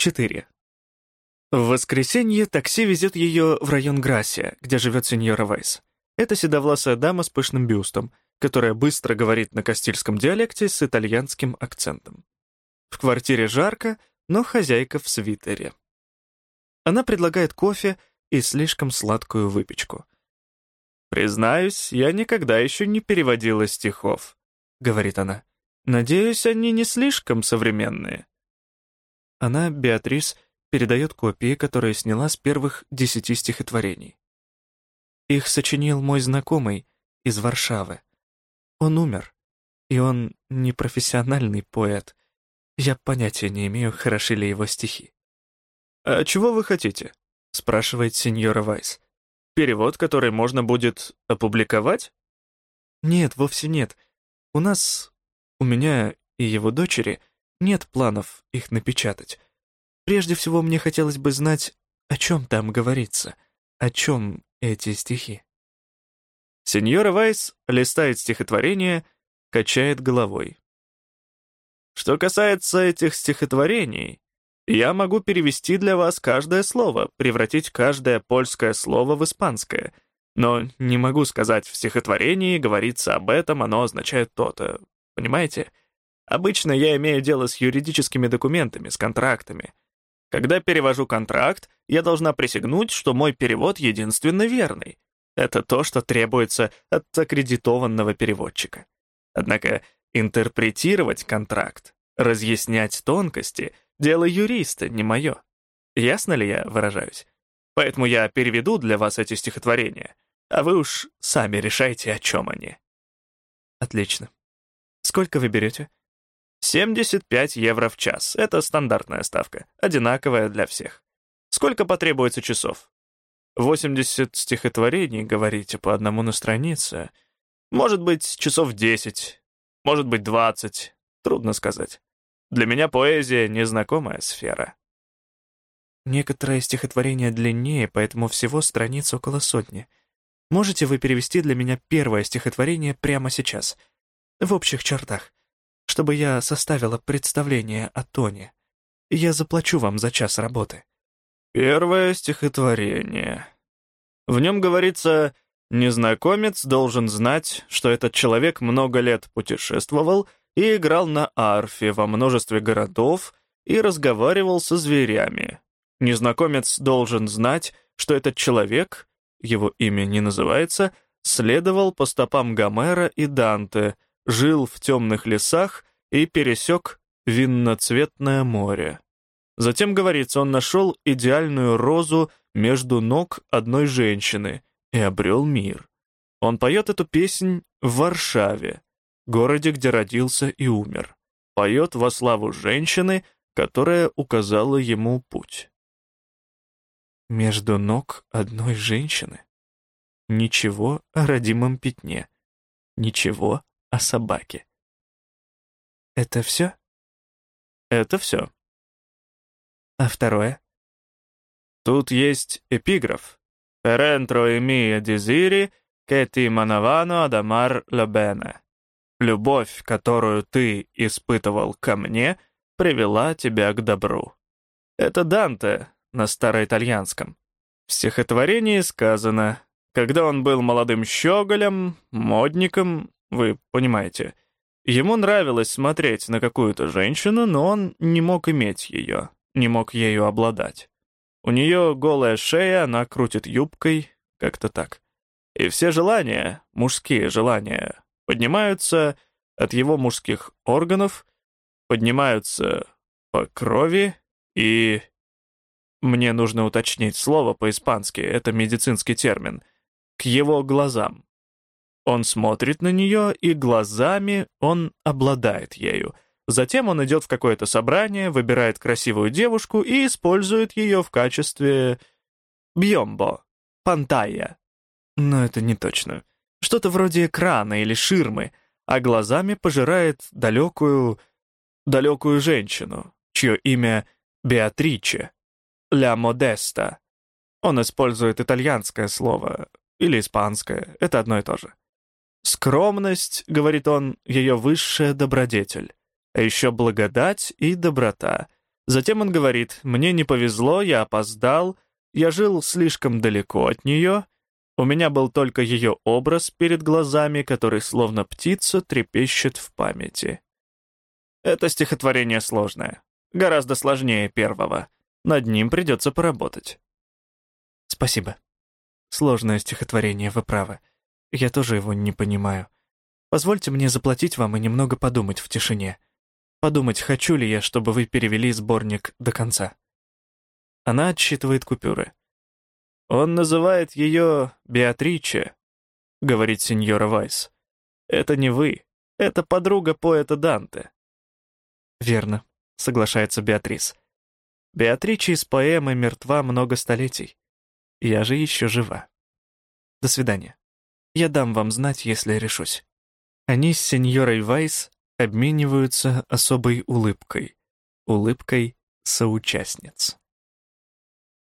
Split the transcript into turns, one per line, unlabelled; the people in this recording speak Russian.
4. В воскресенье такси везет ее в район Грасия, где живет сеньора Вайс. Это седовласая дама с пышным бюстом, которая быстро говорит на кастильском диалекте с итальянским акцентом. В квартире жарко, но хозяйка в свитере. Она предлагает кофе и слишком сладкую выпечку. «Признаюсь, я никогда еще не переводила стихов», — говорит она. «Надеюсь, они не слишком современные». Она, Беатрис, передает копии, которые сняла с первых десяти стихотворений. Их сочинил мой знакомый из Варшавы. Он умер, и он не профессиональный поэт. Я понятия не имею, хороши ли его стихи. «А чего вы хотите?» — спрашивает сеньора Вайс. «Перевод, который можно будет опубликовать?» «Нет, вовсе нет. У нас, у меня и его дочери, нет планов их напечатать. Прежде всего, мне хотелось бы знать, о чем там говорится, о чем эти стихи». Сеньора Вайс листает стихотворение, качает головой. Что касается этих стихотворений, я могу перевести для вас каждое слово, превратить каждое польское слово в испанское, но не могу сказать в стихотворении говорится об этом, оно означает то-то. Понимаете? Обычно я имею дело с юридическими документами, с контрактами. Когда перевожу контракт, я должна присягнуть, что мой перевод единственно верный. Это то, что требуется от аккредитованного переводчика. Однако интерпретировать контракт, разъяснять тонкости — дело юриста, не мое. Ясно ли я выражаюсь? Поэтому я переведу для вас эти стихотворения, а вы уж сами решайте, о чем они. Отлично. Сколько вы берете? 75 евро в час. Это стандартная ставка, одинаковая для всех. Сколько потребуется часов? 80 стихотворений, говорите, по одному на странице. Может быть, часов 10, может быть, 20, трудно сказать. Для меня поэзия — незнакомая сфера. Некоторые стихотворения длиннее, поэтому всего страниц около сотни. Можете вы перевести для меня первое стихотворение прямо сейчас, в общих чертах, чтобы я составила представление о тоне. Я заплачу вам за час работы. Первое стихотворение. В нем говорится, незнакомец должен знать, что этот человек много лет путешествовал и играл на арфе во множестве городов и разговаривал со зверями. Незнакомец должен знать, что этот человек, его имя не называется, следовал по стопам Гомера и Данте, жил в темных лесах и пересек винноцветное море. Затем, говорится, он нашел идеальную розу между ног одной женщины и обрел мир. Он поет эту песнь в Варшаве, городе, где родился и умер. Поет во славу женщины, которая указала ему путь. Между ног одной женщины. Ничего о родимом пятне. Ничего о собаке. Это все? Это все. А второе? Тут есть эпиграф. «Per entro i miei desiri, che ti manavano ad amar la bene». «Любовь, которую ты испытывал ко мне, привела тебя к добру». Это Данте на староитальянском. В стихотворении сказано, когда он был молодым щеголем, модником, вы понимаете, ему нравилось смотреть на какую-то женщину, но он не мог иметь ее не мог ею обладать. У нее голая шея, она крутит юбкой, как-то так. И все желания, мужские желания, поднимаются от его мужских органов, поднимаются по крови и... Мне нужно уточнить слово по-испански, это медицинский термин. К его глазам. Он смотрит на нее, и глазами он обладает ею — Затем он идет в какое-то собрание, выбирает красивую девушку и использует ее в качестве бьембо, пантайя. Но это не точно. Что-то вроде экрана или ширмы, а глазами пожирает далекую, далекую женщину, чье имя Беатриче, ля Модеста. Он использует итальянское слово или испанское, это одно и то же. Скромность, говорит он, ее высшая добродетель а еще благодать и доброта. Затем он говорит, «Мне не повезло, я опоздал, я жил слишком далеко от нее, у меня был только ее образ перед глазами, который словно птица трепещет в памяти». Это стихотворение сложное, гораздо сложнее первого. Над ним придется поработать.
Спасибо. Сложное стихотворение, вы правы. Я тоже его не понимаю. Позвольте мне заплатить вам и немного подумать в тишине. Подумать, хочу ли я, чтобы вы перевели сборник до конца.
Она отсчитывает купюры. «Он называет ее Беатриче», — говорит сеньора Вайс. «Это не вы, это подруга поэта Данте».
«Верно», — соглашается Беатрис.
«Беатриче из поэмы мертва много столетий. Я же еще жива.
До свидания. Я дам вам знать, если решусь».
Они с сеньорой Вайс обмениваются особой улыбкой, улыбкой соучастниц.